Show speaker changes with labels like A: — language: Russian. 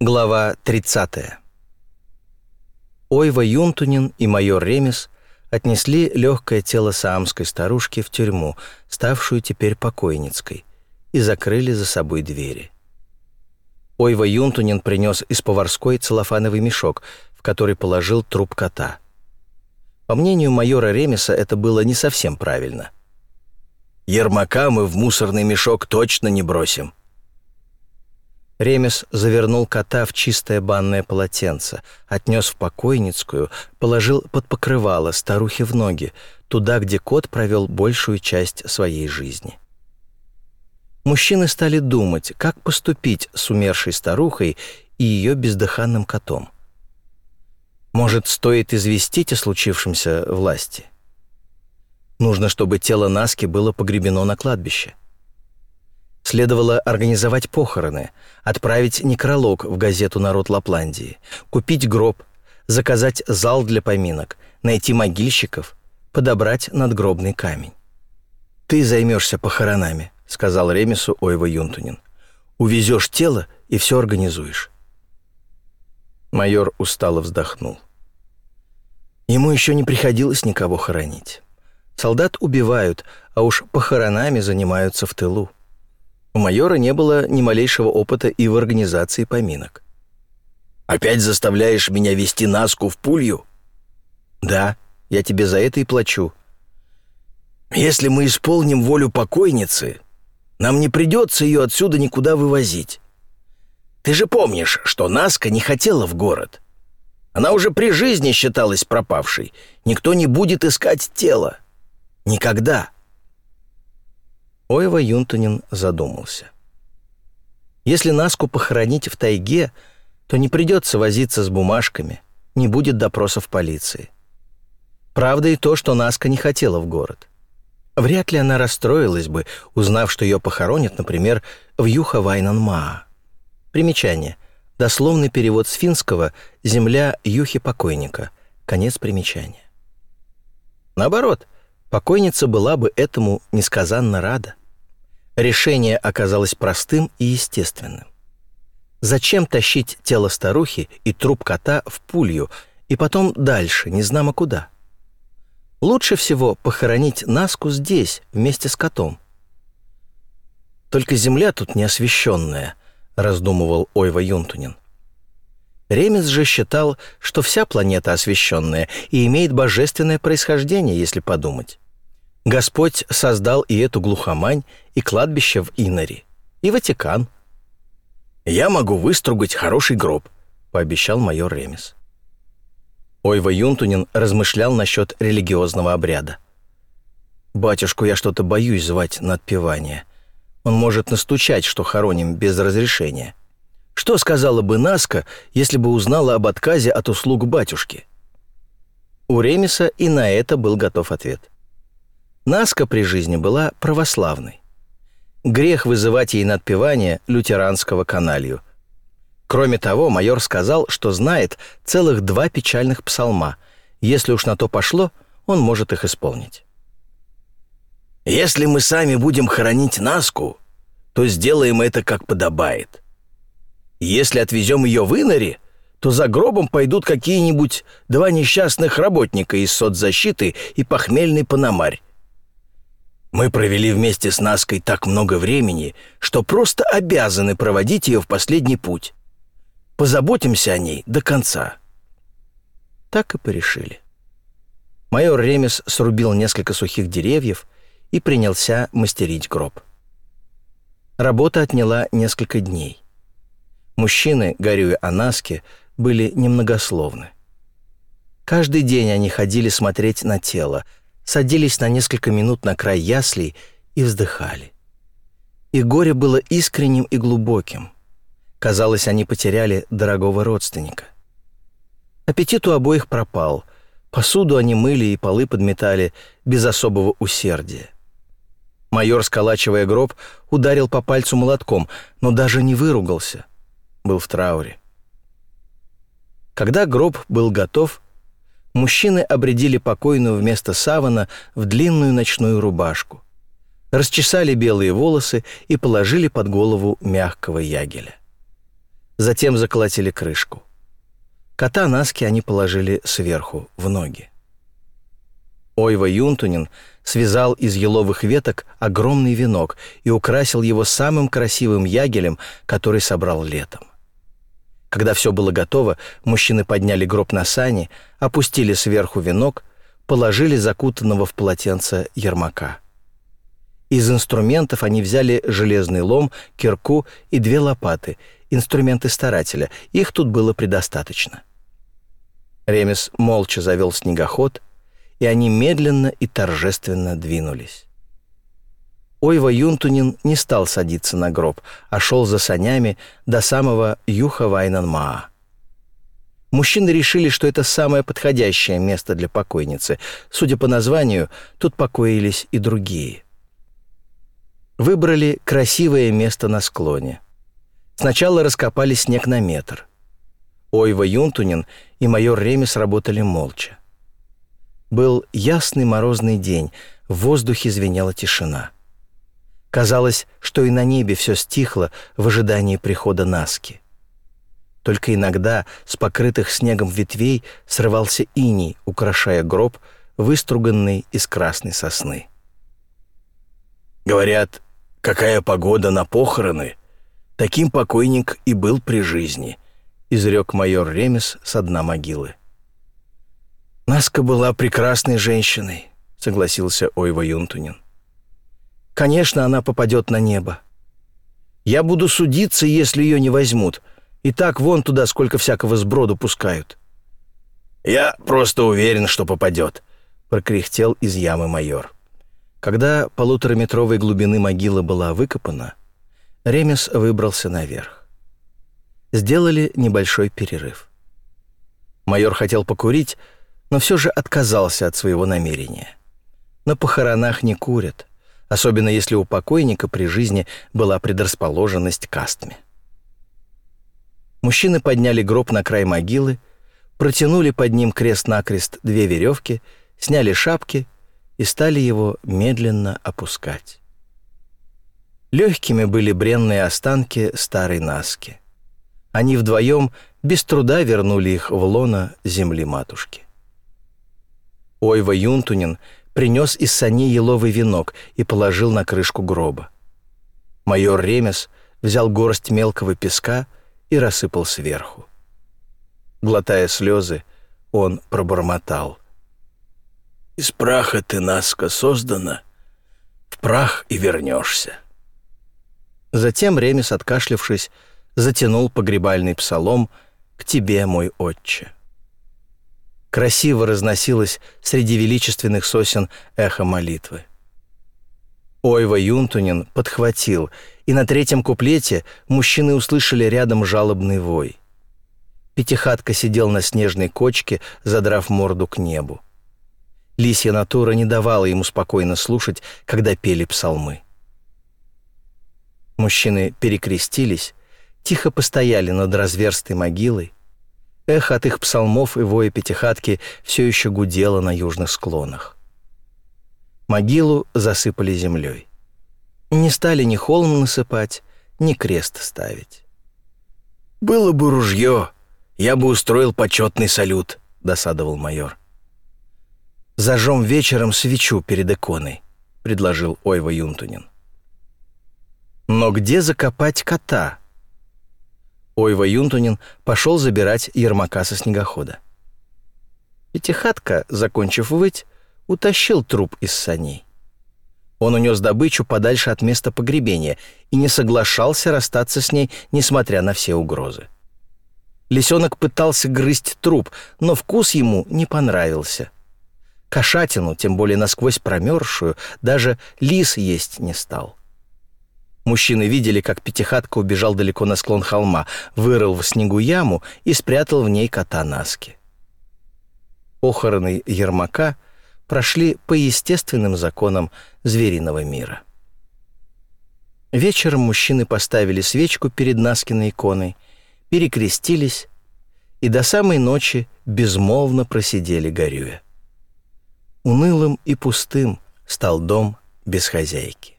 A: Глава 30. Ойва Юнтунин и майор Ремес отнесли легкое тело саамской старушки в тюрьму, ставшую теперь покойницкой, и закрыли за собой двери. Ойва Юнтунин принес из поварской целлофановый мешок, в который положил труп кота. По мнению майора Ремеса, это было не совсем правильно. «Ермака мы в мусорный мешок точно не бросим», Ремес завернул кота в чистое банное полотенце, отнес в покойницкую, положил под покрывало старухи в ноги, туда, где кот провел большую часть своей жизни. Мужчины стали думать, как поступить с умершей старухой и ее бездыханным котом. Может, стоит известить о случившемся власти? Нужно, чтобы тело Наски было погребено на кладбище. Следовало организовать похороны, отправить некролог в газету «Народ Лапландии», купить гроб, заказать зал для поминок, найти могильщиков, подобрать надгробный камень. «Ты займешься похоронами», — сказал Ремесу Ойва Юнтунин. «Увезешь тело и все организуешь». Майор устало вздохнул. Ему еще не приходилось никого хоронить. Солдат убивают, а уж похоронами занимаются в тылу. У майора не было ни малейшего опыта и в организации поминок. «Опять заставляешь меня вести Наску в пулью?» «Да, я тебе за это и плачу». «Если мы исполним волю покойницы, нам не придется ее отсюда никуда вывозить. Ты же помнишь, что Наска не хотела в город. Она уже при жизни считалась пропавшей. Никто не будет искать тело. Никогда». Ойва Юнтунин задумался. Если Наску похоронить в тайге, то не придется возиться с бумажками, не будет допросов полиции. Правда и то, что Наска не хотела в город. Вряд ли она расстроилась бы, узнав, что ее похоронят, например, в Юха-Вайнан-Маа. Примечание. Дословный перевод с финского «Земля Юхи покойника». Конец примечания. Наоборот, покойница была бы этому несказанно рада. Решение оказалось простым и естественным. Зачем тащить тело старухи и труп кота в пулью и потом дальше, не знамо куда? Лучше всего похоронить Наску здесь, вместе с котом. «Только земля тут неосвещенная», — раздумывал Ойва Юнтунин. Ремес же считал, что вся планета освещенная и имеет божественное происхождение, если подумать. Господь создал и эту глухомань, и кладбище в Инаре, и Ватикан. «Я могу выстругать хороший гроб», — пообещал майор Ремес. Ойва Юнтунин размышлял насчет религиозного обряда. «Батюшку я что-то боюсь звать на отпевание. Он может настучать, что хороним без разрешения. Что сказала бы Наска, если бы узнала об отказе от услуг батюшки?» У Ремеса и на это был готов ответ. Наска при жизни была православной. Грех вызывать ей надпевание лютеранского каналью. Кроме того, майор сказал, что знает целых два печальных псалма. Если уж на то пошло, он может их исполнить. «Если мы сами будем хоронить Наску, то сделаем это как подобает. Если отвезем ее в Инаре, то за гробом пойдут какие-нибудь два несчастных работника из соцзащиты и похмельный пономарь. Мы провели вместе с Наской так много времени, что просто обязаны проводить ее в последний путь. Позаботимся о ней до конца». Так и порешили. Майор Ремес срубил несколько сухих деревьев и принялся мастерить гроб. Работа отняла несколько дней. Мужчины, горюя о Наске, были немногословны. Каждый день они ходили смотреть на тело, садились на несколько минут на край яслей и вздыхали. И горе было искренним и глубоким. Казалось, они потеряли дорогого родственника. Аппетит у обоих пропал. Посуду они мыли и полы подметали без особого усердия. Майор, сколачивая гроб, ударил по пальцу молотком, но даже не выругался. Был в трауре. Когда гроб был готов, мужчины обредили покойную вместо савана в длинную ночную рубашку, расчесали белые волосы и положили под голову мягкого ягеля. Затем заколотили крышку. Кота Наски они положили сверху, в ноги. Ойва Юнтунин связал из еловых веток огромный венок и украсил его самым красивым ягелем, который собрал летом. Когда все было готово, мужчины подняли гроб на сани, опустили сверху венок, положили закутанного в полотенце ермака. Из инструментов они взяли железный лом, кирку и две лопаты, инструменты старателя. Их тут было предостаточно. Ремес молча завел снегоход, и они медленно и торжественно двинулись. Ойва Юнтунин не стал садиться на гроб, а шел за санями до самого Юха Вайнанмаа. Мужчины решили, что это самое подходящее место для покойницы. Судя по названию, тут покоились и другие выбрали красивое место на склоне. Сначала раскопали снег на метр. Ойва Юнтунин и майор Ремес работали молча. Был ясный морозный день, в воздухе звенела тишина. Казалось, что и на небе все стихло в ожидании прихода Наски. Только иногда с покрытых снегом ветвей срывался иней, украшая гроб, выструганный из красной сосны. Говорят, какая погода на похороны, таким покойник и был при жизни, изрек майор Ремес с дна могилы. Наска была прекрасной женщиной, согласился Ойва Юнтунин. Конечно, она попадет на небо. Я буду судиться, если ее не возьмут. И так вон туда сколько всякого сброду пускают. Я просто уверен, что попадет, прокряхтел из ямы майор. Когда полутораметровой глубины могила была выкопана, Ремес выбрался наверх. Сделали небольшой перерыв. Майор хотел покурить, но все же отказался от своего намерения. На похоронах не курят, особенно если у покойника при жизни была предрасположенность к астме. Мужчины подняли гроб на край могилы, протянули под ним крест-накрест две веревки, сняли шапки и стали его медленно опускать. Легкими были бренные останки старой Наски. Они вдвоем без труда вернули их в лоно земли матушки. Ойва Юнтунин принес из сани еловый венок и положил на крышку гроба. Майор Ремес взял горсть мелкого песка и рассыпал сверху. Глотая слезы, он пробормотал — из праха ты, Наска, создана, в прах и вернешься. Затем Ремес, откашлявшись, затянул погребальный псалом «К тебе, мой отче». Красиво разносилось среди величественных сосен эхо молитвы. Ойва Юнтунин подхватил, и на третьем куплете мужчины услышали рядом жалобный вой. Пятихатка сидел на снежной кочке, задрав морду к небу. Лисья натура не давала ему спокойно слушать, когда пели псалмы. Мужчины перекрестились, тихо постояли над разверстой могилой. Эхо от их псалмов и воя пятихатки все еще гудело на южных склонах. Могилу засыпали землей. Не стали ни холм насыпать, ни крест ставить. «Было бы ружье, я бы устроил почетный салют», — досадовал майор. «Зажжем вечером свечу перед иконой», — предложил Ойва Юнтунин. «Но где закопать кота?» Ойва Юнтунин пошел забирать Ермака со снегохода. Пятихатка, закончив выть, утащил труп из саней. Он унес добычу подальше от места погребения и не соглашался расстаться с ней, несмотря на все угрозы. Лисенок пытался грызть труп, но вкус ему не понравился. Кошатину, тем более насквозь промерзшую, даже лис есть не стал. Мужчины видели, как пятихатка убежал далеко на склон холма, вырыл в снегу яму и спрятал в ней кота Наски. Похороны Ермака прошли по естественным законам звериного мира. Вечером мужчины поставили свечку перед Наскиной иконой, перекрестились и до самой ночи безмолвно просидели горюя. Унылым и пустым стал дом без хозяйки.